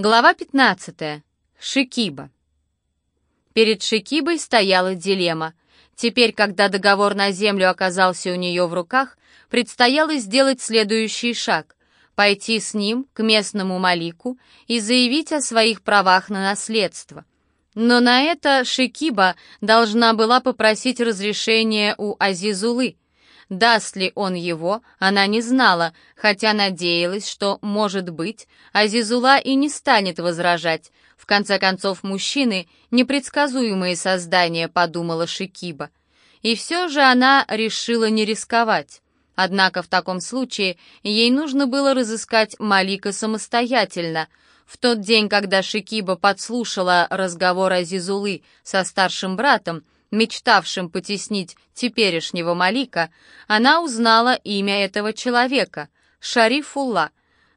Глава 15. Шикиба. Перед Шикибой стояла дилемма. Теперь, когда договор на землю оказался у нее в руках, предстояло сделать следующий шаг — пойти с ним к местному Малику и заявить о своих правах на наследство. Но на это Шикиба должна была попросить разрешения у Азизулы — Даст ли он его, она не знала, хотя надеялась, что, может быть, Азизула и не станет возражать. В конце концов, мужчины — непредсказуемые создания, подумала Шикиба. И все же она решила не рисковать. Однако в таком случае ей нужно было разыскать Малика самостоятельно. В тот день, когда Шикиба подслушала разговор Азизулы со старшим братом, мечтавшим потеснить теперешнего Малика, она узнала имя этого человека — Шарифулла.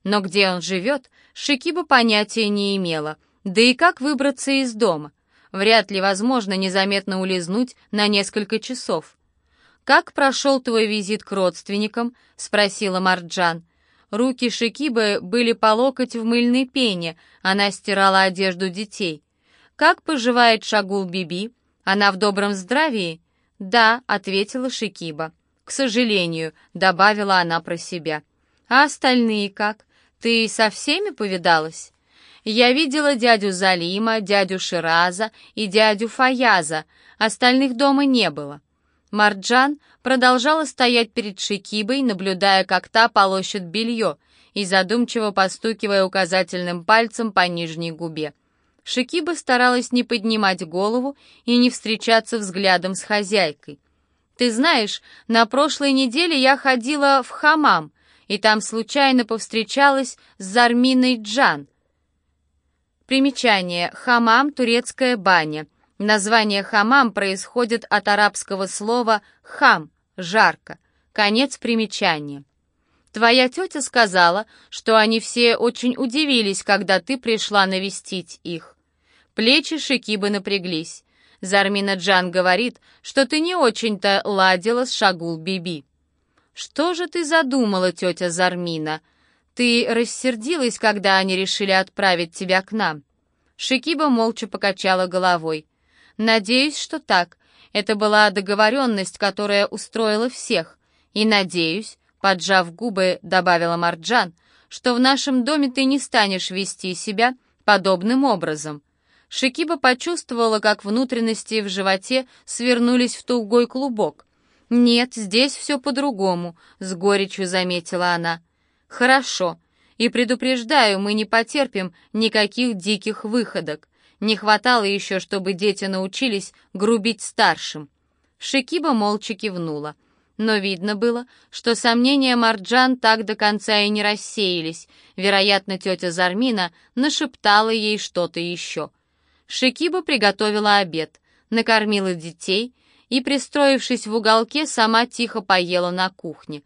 Но где он живет, Шикиба понятия не имела. Да и как выбраться из дома? Вряд ли возможно незаметно улизнуть на несколько часов. «Как прошел твой визит к родственникам?» — спросила Марджан. Руки Шикибы были по локоть в мыльной пене, она стирала одежду детей. «Как поживает Шагул Биби?» «Она в добром здравии?» «Да», — ответила Шикиба. «К сожалению», — добавила она про себя. «А остальные как? Ты со всеми повидалась?» «Я видела дядю Залима, дядю Шираза и дядю Фаяза. Остальных дома не было». Марджан продолжала стоять перед Шикибой, наблюдая, как та полощет белье, и задумчиво постукивая указательным пальцем по нижней губе. Шикиба старалась не поднимать голову и не встречаться взглядом с хозяйкой. «Ты знаешь, на прошлой неделе я ходила в хамам, и там случайно повстречалась с Зарминой Джан». Примечание. Хамам — турецкая баня. Название хамам происходит от арабского слова «хам» — «жарко». Конец примечания. Твоя тетя сказала, что они все очень удивились, когда ты пришла навестить их. Плечи Шикибы напряглись. Зармина Джан говорит, что ты не очень-то ладила с Шагул Биби. Что же ты задумала, тетя Зармина? Ты рассердилась, когда они решили отправить тебя к нам? Шикиба молча покачала головой. Надеюсь, что так. Это была договоренность, которая устроила всех. И надеюсь, Поджав губы, добавила Марджан, что в нашем доме ты не станешь вести себя подобным образом. Шикиба почувствовала, как внутренности в животе свернулись в тугой клубок. «Нет, здесь все по-другому», — с горечью заметила она. «Хорошо. И предупреждаю, мы не потерпим никаких диких выходок. Не хватало еще, чтобы дети научились грубить старшим». Шикиба молча кивнула но видно было, что сомнения Марджан так до конца и не рассеялись. Вероятно, тетя Зармина нашептала ей что-то еще. Шикиба приготовила обед, накормила детей и, пристроившись в уголке, сама тихо поела на кухне.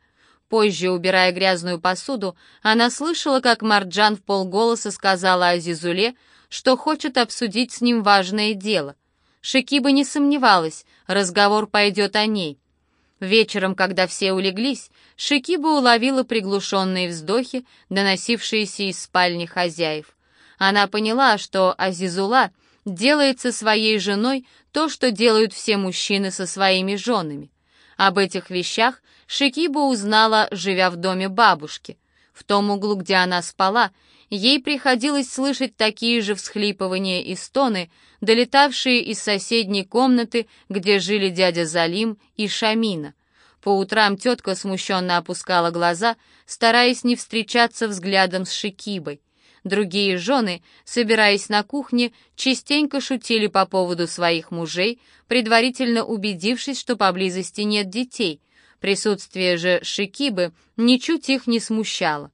Позже, убирая грязную посуду, она слышала, как Марджан в полголоса сказала Азизуле, что хочет обсудить с ним важное дело. Шикиба не сомневалась, разговор пойдет о ней — Вечером, когда все улеглись, Шикиба уловила приглушенные вздохи, доносившиеся из спальни хозяев. Она поняла, что Азизула делает со своей женой то, что делают все мужчины со своими женами. Об этих вещах Шикиба узнала, живя в доме бабушки. В том углу, где она спала, ей приходилось слышать такие же всхлипывания и стоны, долетавшие из соседней комнаты, где жили дядя Залим и Шамина. По утрам тетка смущенно опускала глаза, стараясь не встречаться взглядом с Шикибой. Другие жены, собираясь на кухне, частенько шутили по поводу своих мужей, предварительно убедившись, что поблизости нет детей. Присутствие же Шикибы ничуть их не смущало.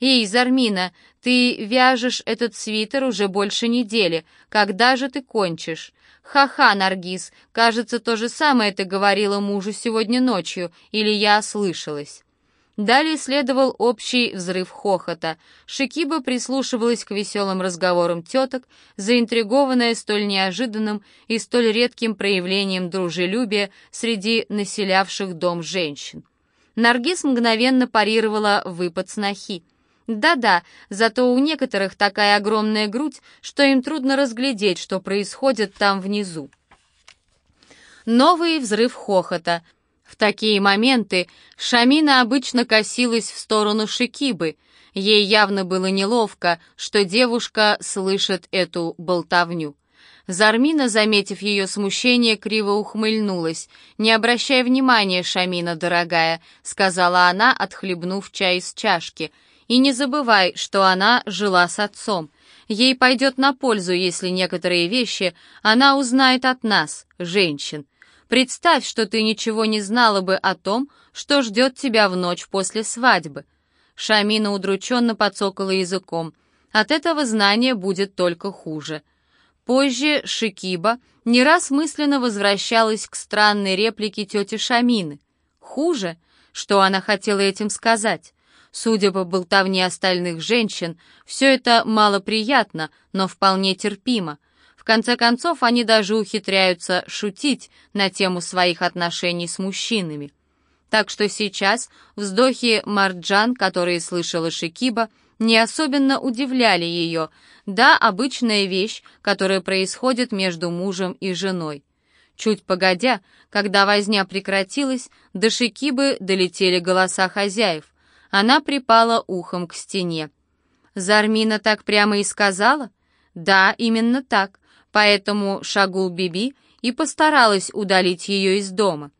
«Эй, Зармина, ты вяжешь этот свитер уже больше недели. Когда же ты кончишь?» «Ха-ха, Наргиз, кажется, то же самое ты говорила мужу сегодня ночью, или я ослышалась?» Далее следовал общий взрыв хохота. Шикиба прислушивалась к веселым разговорам теток, заинтригованная столь неожиданным и столь редким проявлением дружелюбия среди населявших дом женщин. Наргиз мгновенно парировала выпад снохи. Да-да, зато у некоторых такая огромная грудь, что им трудно разглядеть, что происходит там внизу. Новый взрыв хохота. В такие моменты Шамина обычно косилась в сторону Шикибы. Ей явно было неловко, что девушка слышит эту болтовню. Зармина, заметив ее смущение, криво ухмыльнулась. «Не обращай внимания, Шамина, дорогая», — сказала она, отхлебнув чай из чашки. «И не забывай, что она жила с отцом. Ей пойдет на пользу, если некоторые вещи она узнает от нас, женщин. Представь, что ты ничего не знала бы о том, что ждет тебя в ночь после свадьбы». Шамина удрученно подсокала языком. «От этого знания будет только хуже». Позже Шикиба не раз мысленно возвращалась к странной реплике тети Шамины. Хуже, что она хотела этим сказать. Судя по болтовне остальных женщин, все это малоприятно, но вполне терпимо. В конце концов, они даже ухитряются шутить на тему своих отношений с мужчинами. Так что сейчас вздохи Марджан, которые слышала Шикиба, не особенно удивляли ее. Да, обычная вещь, которая происходит между мужем и женой. Чуть погодя, когда возня прекратилась, до Шикибы долетели голоса хозяев. Она припала ухом к стене. Зармина так прямо и сказала? Да, именно так. Поэтому Шагул Биби и постаралась удалить ее из дома.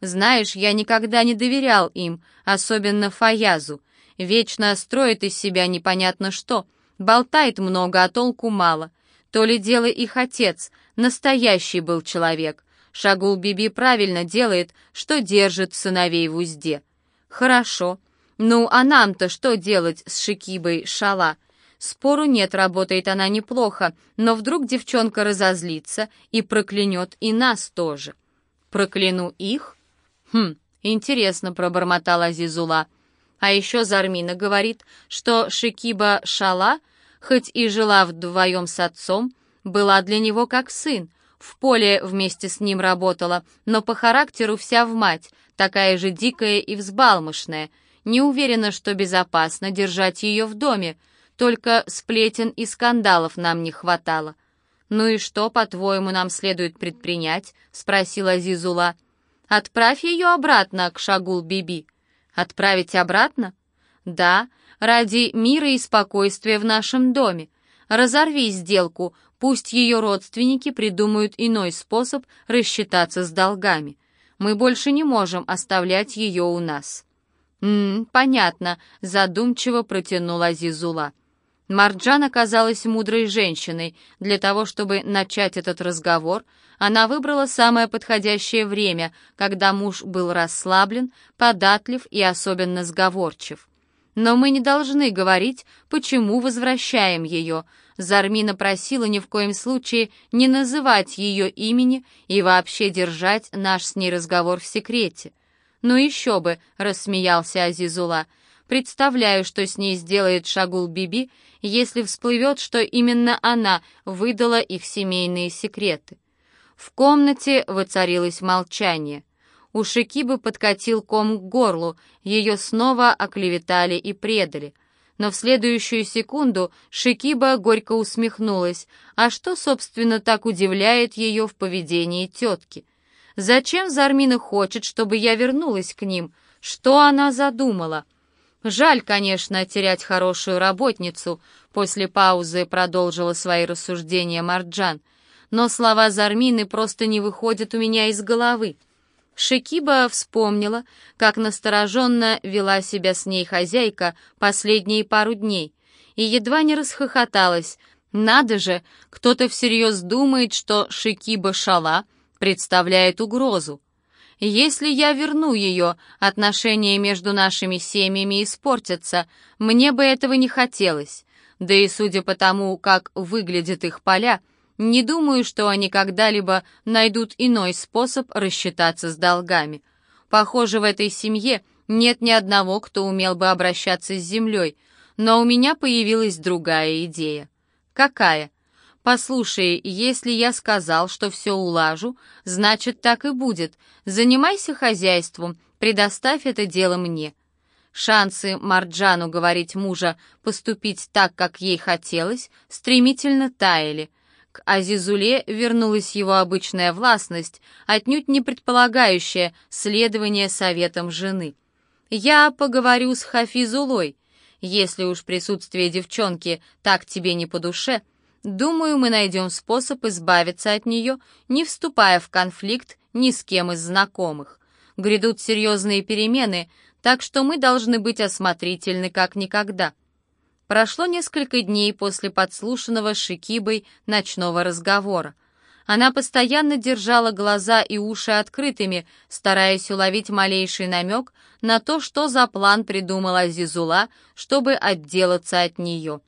Знаешь, я никогда не доверял им, особенно Фаязу. Вечно строит из себя непонятно что, болтает много, а толку мало. То ли дело их отец, настоящий был человек. Шагул Биби правильно делает, что держит сыновей в узде. Хорошо. Ну, а нам-то что делать с Шикибой Шала? Спору нет, работает она неплохо, но вдруг девчонка разозлится и проклянет и нас тоже. Прокляну их? Хм, интересно, пробормотала Азизула. А еще Зармина говорит, что Шикиба Шала, хоть и жила вдвоем с отцом, была для него как сын, в поле вместе с ним работала, но по характеру вся в мать, такая же дикая и взбалмошная. Не уверена, что безопасно держать ее в доме, только сплетен и скандалов нам не хватало. «Ну и что, по-твоему, нам следует предпринять?» — спросила Зизула. «Отправь ее обратно к Шагул-Биби. Отправить обратно? Да, ради мира и спокойствия в нашем доме. Разорви сделку, пусть ее родственники придумают иной способ рассчитаться с долгами. Мы больше не можем оставлять ее у нас». «М-м, понятно», — задумчиво протянула Зизула. Марджан оказалась мудрой женщиной. Для того, чтобы начать этот разговор, она выбрала самое подходящее время, когда муж был расслаблен, податлив и особенно сговорчив. «Но мы не должны говорить, почему возвращаем ее», Зармина просила ни в коем случае не называть ее имени и вообще держать наш с ней разговор в секрете. «Ну еще бы», — рассмеялся Азизула, — Представляю, что с ней сделает Шагул Биби, если всплывет, что именно она выдала их семейные секреты. В комнате воцарилось молчание. У Шикибы подкатил ком к горлу, ее снова оклеветали и предали. Но в следующую секунду Шикиба горько усмехнулась. А что, собственно, так удивляет ее в поведении тетки? Зачем Зармина хочет, чтобы я вернулась к ним? Что она задумала? Жаль, конечно, терять хорошую работницу, после паузы продолжила свои рассуждения Марджан, но слова Зармины просто не выходят у меня из головы. Шекиба вспомнила, как настороженно вела себя с ней хозяйка последние пару дней, и едва не расхохоталась. Надо же, кто-то всерьез думает, что Шекиба Шала представляет угрозу. Если я верну ее, отношения между нашими семьями испортятся. Мне бы этого не хотелось. Да и судя по тому, как выглядят их поля, не думаю, что они когда-либо найдут иной способ рассчитаться с долгами. Похоже, в этой семье нет ни одного, кто умел бы обращаться с землей, но у меня появилась другая идея. Какая? «Послушай, если я сказал, что все улажу, значит, так и будет. Занимайся хозяйством, предоставь это дело мне». Шансы Марджану говорить мужа поступить так, как ей хотелось, стремительно таяли. К Азизуле вернулась его обычная властность, отнюдь не предполагающая следование советам жены. «Я поговорю с Хафизулой. Если уж присутствие девчонки так тебе не по душе, думаю, мы найдем способ избавиться от нее, не вступая в конфликт ни с кем из знакомых. Грядут серьезные перемены, так что мы должны быть осмотрительны как никогда. Прошло несколько дней после подслушанного Шикибой ночного разговора. Она постоянно держала глаза и уши открытыми, стараясь уловить малейший намек на то, что за план придумала Зизула, чтобы отделаться от нее.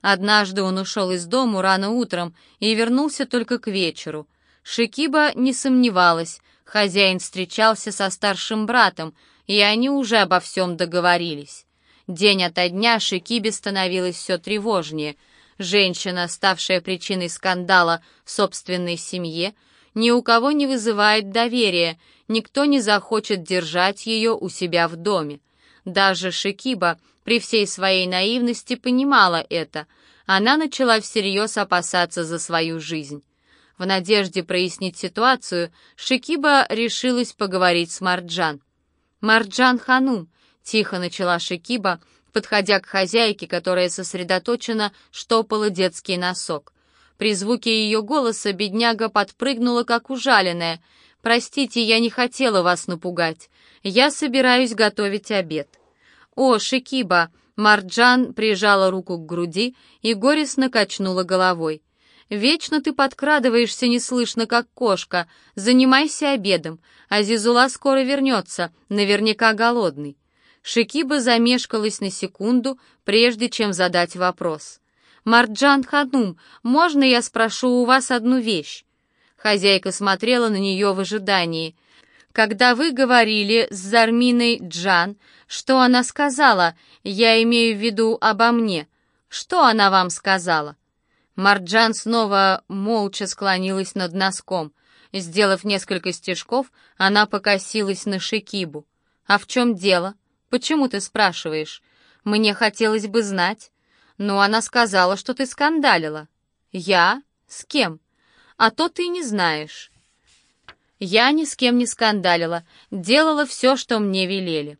Однажды он ушел из дому рано утром и вернулся только к вечеру. Шикиба не сомневалась, хозяин встречался со старшим братом, и они уже обо всем договорились. День ото дня Шикибе становилось все тревожнее. Женщина, ставшая причиной скандала в собственной семье, ни у кого не вызывает доверия, никто не захочет держать ее у себя в доме. Даже Шикиба при всей своей наивности понимала это. Она начала всерьез опасаться за свою жизнь. В надежде прояснить ситуацию, Шикиба решилась поговорить с Марджан. «Марджан Ханум», — тихо начала Шикиба, подходя к хозяйке, которая сосредоточенно штопала детский носок. При звуке ее голоса бедняга подпрыгнула, как ужаленная. «Простите, я не хотела вас напугать. Я собираюсь готовить обед». «О, Шикиба!» Марджан прижала руку к груди и горестно качнула головой. Вечно ты подкрадываешься неслышно, как кошка. Занимайся обедом. Азизула скоро вернется, наверняка голодный». Шикиба замешкалась на секунду, прежде чем задать вопрос. «Марджан Ханум, можно я спрошу у вас одну вещь?» Хозяйка смотрела на нее в ожидании. «Когда вы говорили с Зарминой Джан, что она сказала? Я имею в виду обо мне. Что она вам сказала?» Марджан снова молча склонилась над носком. Сделав несколько стежков, она покосилась на Шикибу. «А в чем дело? Почему ты спрашиваешь? Мне хотелось бы знать. Но она сказала, что ты скандалила». «Я? С кем? А то ты не знаешь». «Я ни с кем не скандалила, делала все, что мне велели».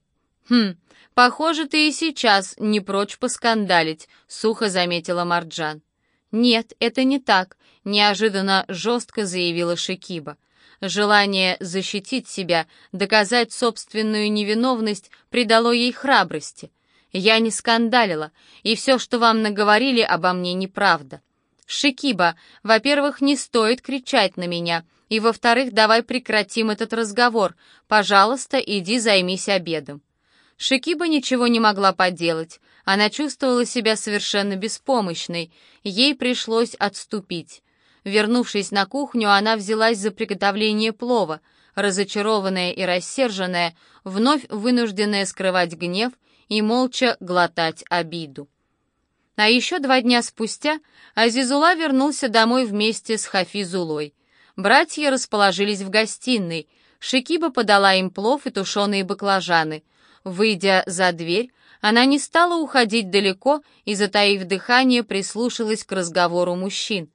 «Хм, похоже, ты и сейчас не прочь поскандалить», — сухо заметила Марджан. «Нет, это не так», — неожиданно жестко заявила Шикиба. Желание защитить себя, доказать собственную невиновность придало ей храбрости. Я не скандалила, и все, что вам наговорили обо мне, неправда. Шикиба, во-первых, не стоит кричать на меня, и, во-вторых, давай прекратим этот разговор. Пожалуйста, иди займись обедом. Шикиба ничего не могла поделать. Она чувствовала себя совершенно беспомощной. Ей пришлось отступить. Вернувшись на кухню, она взялась за приготовление плова. Разочарованная и рассерженная, вновь вынужденная скрывать гнев и молча глотать обиду. А еще два дня спустя Азизула вернулся домой вместе с Хафизулой. Братья расположились в гостиной. Шикиба подала им плов и тушеные баклажаны — Выйдя за дверь, она не стала уходить далеко и, затаив дыхание, прислушалась к разговору мужчин.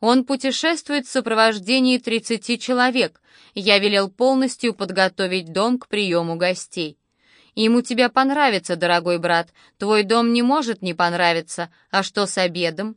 «Он путешествует в сопровождении тридцати человек. Я велел полностью подготовить дом к приему гостей». «Им у тебя понравится, дорогой брат. Твой дом не может не понравиться. А что с обедом?»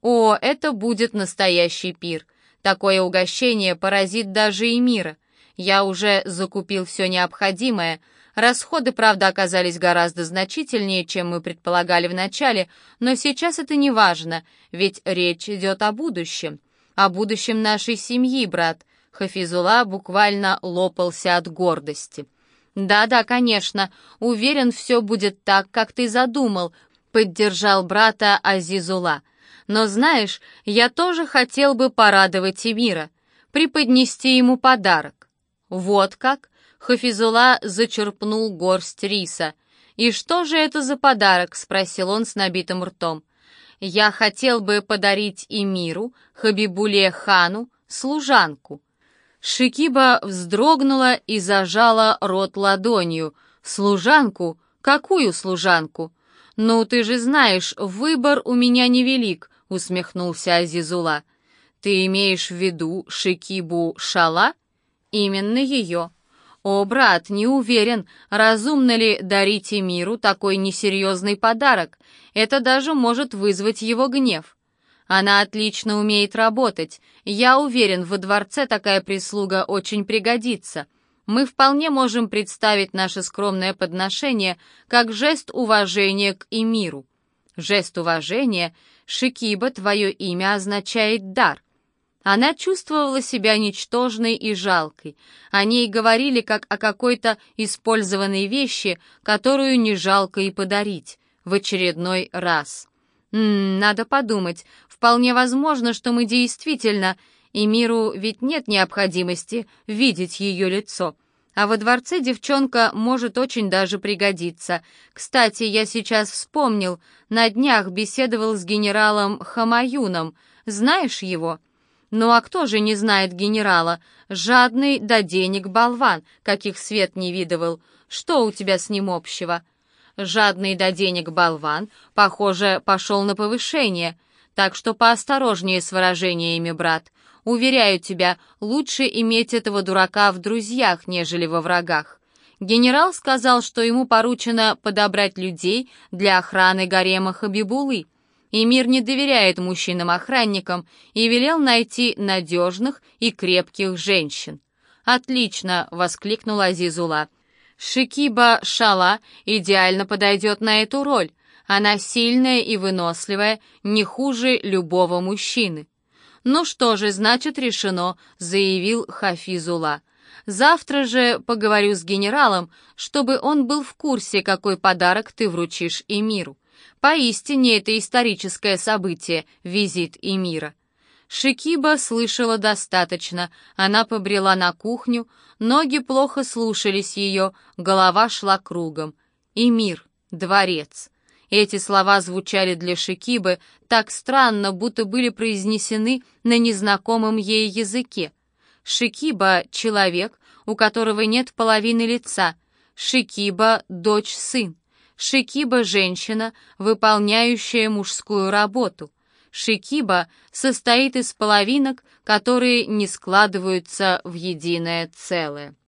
«О, это будет настоящий пир. Такое угощение поразит даже и мира. Я уже закупил все необходимое, Расходы, правда, оказались гораздо значительнее, чем мы предполагали вначале, но сейчас это не важно, ведь речь идет о будущем. О будущем нашей семьи, брат. Хафизула буквально лопался от гордости. «Да-да, конечно, уверен, все будет так, как ты задумал», — поддержал брата Азизула. «Но знаешь, я тоже хотел бы порадовать Эмира, преподнести ему подарок». «Вот как?» Хафизула зачерпнул горсть риса. «И что же это за подарок?» — спросил он с набитым ртом. «Я хотел бы подарить Эмиру, Хабибуле хану, служанку». Шикиба вздрогнула и зажала рот ладонью. «Служанку? «Какую служанку?» «Ну, ты же знаешь, выбор у меня невелик», — усмехнулся Азизула. «Ты имеешь в виду Шикибу Шала?» «Именно ее». «О, брат, не уверен, разумно ли дарить миру такой несерьезный подарок. Это даже может вызвать его гнев». Она отлично умеет работать. Я уверен, во дворце такая прислуга очень пригодится мы вполне можем представить наше скромное подношение как жест уважения к Эмиру. Жест уважения «Шикиба, твое имя означает дар». Она чувствовала себя ничтожной и жалкой. О ней говорили как о какой-то использованной вещи, которую не жалко и подарить в очередной раз. М надо подумать. Вполне возможно, что мы действительно и миру ведь нет необходимости видеть ее лицо. А во дворце девчонка может очень даже пригодиться. Кстати, я сейчас вспомнил, на днях беседовал с генералом Хамаюном. Знаешь его? Ну а кто же не знает генерала? Жадный до денег болван, каких свет не видывал. Что у тебя с ним общего? Жадный до денег болван, похоже, пошел на повышение. Так что поосторожнее с выражениями, брат. Уверяю тебя, лучше иметь этого дурака в друзьях, нежели во врагах. Генерал сказал, что ему поручено подобрать людей для охраны гарема Хабибулы. Эмир не доверяет мужчинам-охранникам и велел найти надежных и крепких женщин. «Отлично!» — воскликнула Азизула. «Шикиба Шала идеально подойдет на эту роль. Она сильная и выносливая, не хуже любого мужчины. «Ну что же, значит, решено», — заявил Хафизула. «Завтра же поговорю с генералом, чтобы он был в курсе, какой подарок ты вручишь Эмиру. Поистине это историческое событие — визит Эмира». Шикиба слышала достаточно, она побрела на кухню, ноги плохо слушались ее, голова шла кругом. Эмир, дворец. Эти слова звучали для Шикибы так странно, будто были произнесены на незнакомом ей языке. Шикиба — человек, у которого нет половины лица. Шикиба — дочь-сын. Шикиба — женщина, выполняющая мужскую работу. Шикиба состоит из половинок, которые не складываются в единое целое.